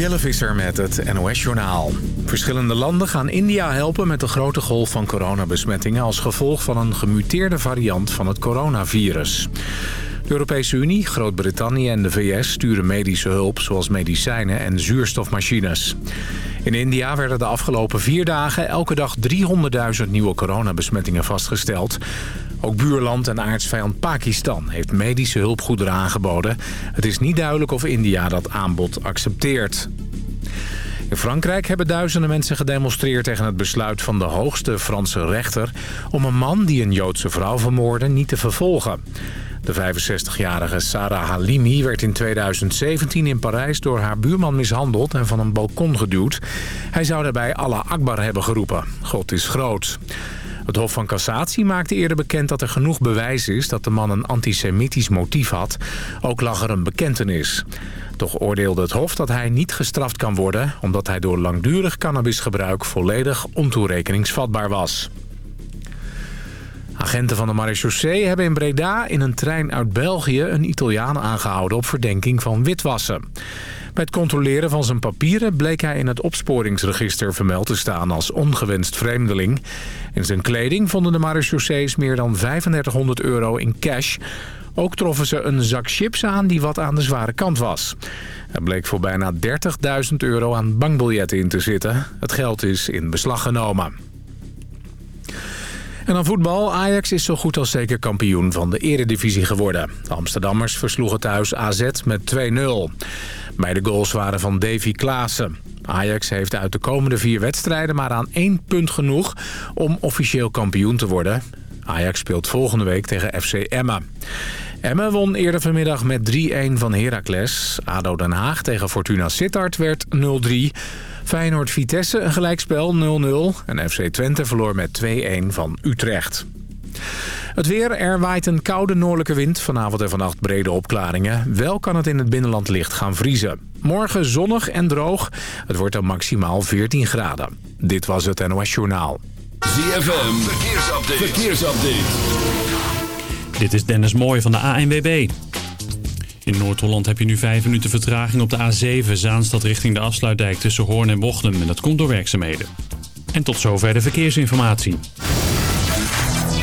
Jelle Visser met het NOS-journaal. Verschillende landen gaan India helpen met de grote golf van coronabesmettingen... als gevolg van een gemuteerde variant van het coronavirus. De Europese Unie, Groot-Brittannië en de VS sturen medische hulp... zoals medicijnen en zuurstofmachines. In India werden de afgelopen vier dagen elke dag 300.000 nieuwe coronabesmettingen vastgesteld. Ook buurland en aardsvijand Pakistan heeft medische hulpgoederen aangeboden. Het is niet duidelijk of India dat aanbod accepteert. In Frankrijk hebben duizenden mensen gedemonstreerd tegen het besluit van de hoogste Franse rechter... om een man die een Joodse vrouw vermoordde niet te vervolgen. De 65-jarige Sarah Halimi werd in 2017 in Parijs door haar buurman mishandeld en van een balkon geduwd. Hij zou daarbij Allah Akbar hebben geroepen. God is groot. Het Hof van Cassatie maakte eerder bekend dat er genoeg bewijs is dat de man een antisemitisch motief had. Ook lag er een bekentenis. Toch oordeelde het Hof dat hij niet gestraft kan worden... omdat hij door langdurig cannabisgebruik volledig ontoerekeningsvatbaar was. Agenten van de marechaussee hebben in Breda in een trein uit België... een Italiaan aangehouden op verdenking van witwassen. Bij het controleren van zijn papieren bleek hij in het opsporingsregister vermeld te staan als ongewenst vreemdeling. In zijn kleding vonden de marechaussees meer dan 3500 euro in cash. Ook troffen ze een zak chips aan die wat aan de zware kant was. Er bleek voor bijna 30.000 euro aan bankbiljetten in te zitten. Het geld is in beslag genomen. En dan voetbal. Ajax is zo goed als zeker kampioen van de eredivisie geworden. De Amsterdammers versloegen thuis AZ met 2-0. Beide goals waren van Davy Klaassen. Ajax heeft uit de komende vier wedstrijden maar aan één punt genoeg om officieel kampioen te worden. Ajax speelt volgende week tegen FC Emma. Emma won eerder vanmiddag met 3-1 van Heracles. ADO Den Haag tegen Fortuna Sittard werd 0-3. Feyenoord-Vitesse een gelijkspel 0-0. En FC Twente verloor met 2-1 van Utrecht. Het weer, er waait een koude noordelijke wind. Vanavond en vannacht brede opklaringen. Wel kan het in het binnenland licht gaan vriezen. Morgen zonnig en droog. Het wordt dan maximaal 14 graden. Dit was het NOS Journaal. ZFM, verkeersupdate. verkeersupdate. Dit is Dennis Mooij van de ANWB. In Noord-Holland heb je nu 5 minuten vertraging op de A7 Zaanstad richting de afsluitdijk tussen Hoorn en Bochum. En dat komt door werkzaamheden. En tot zover de verkeersinformatie.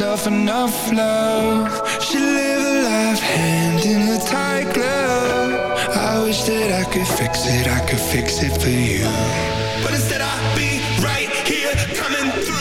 Herself enough love. She live a life hand in a tight glove. I wish that I could fix it, I could fix it for you. But instead I'll be right here coming through.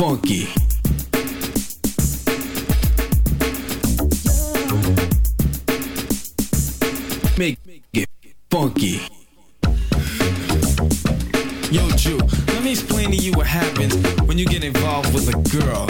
Funky. Make it funky. Yo, Jew, let me explain to you what happens when you get involved with a girl.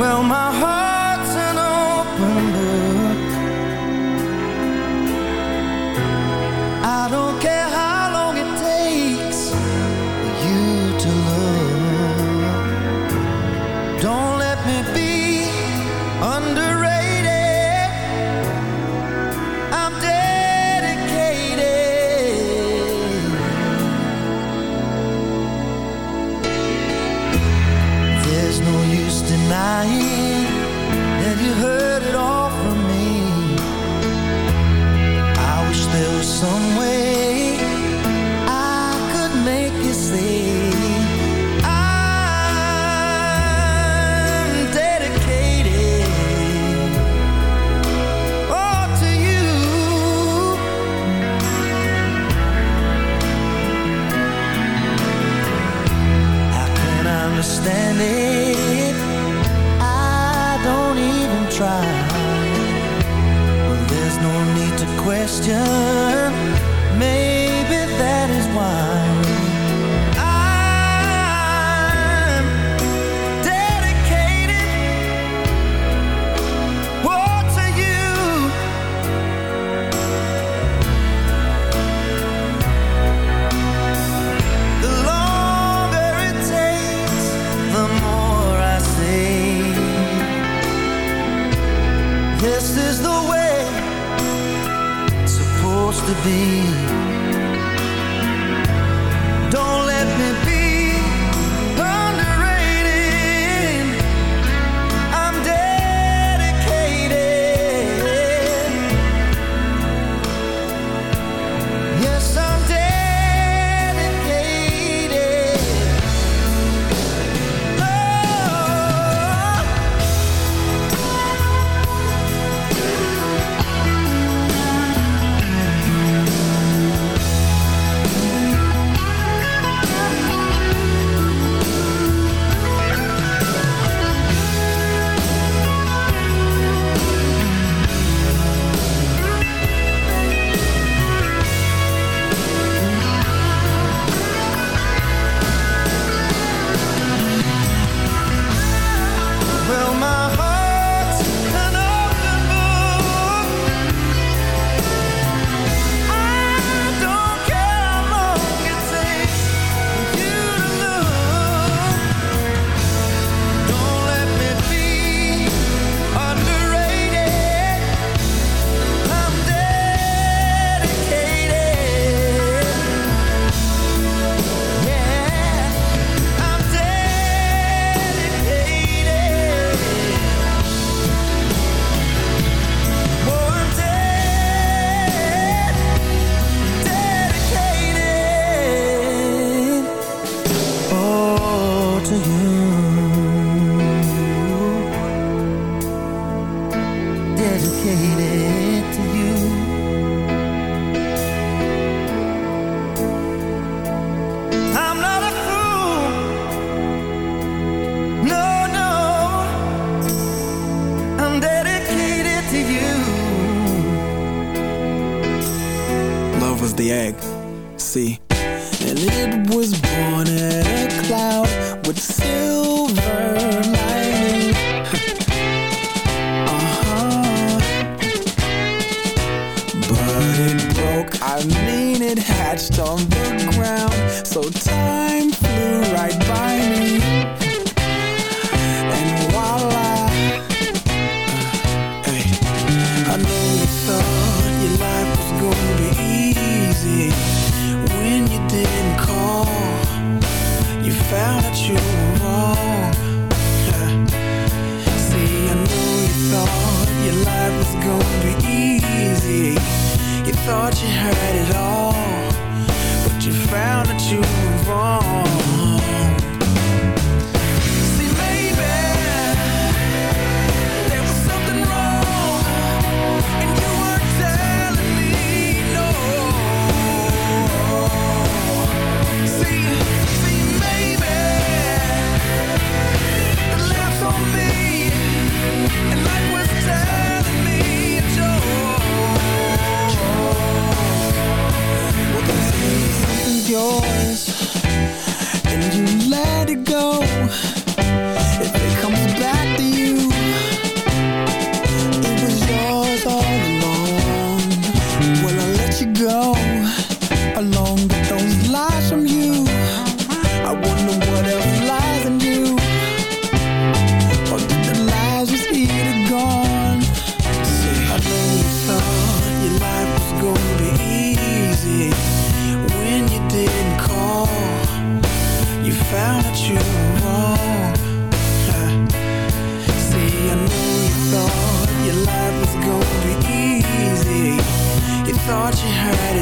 Well, my heart's an open book.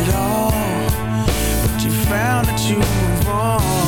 it all, but you found that you were wrong.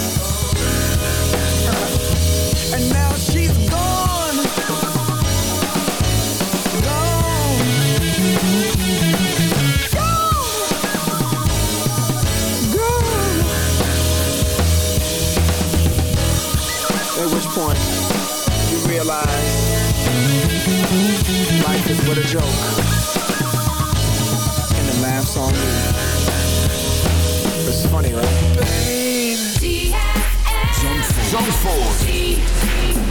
point, you realize life is but a joke. And the laughs on me. It's funny, right? Jump forward.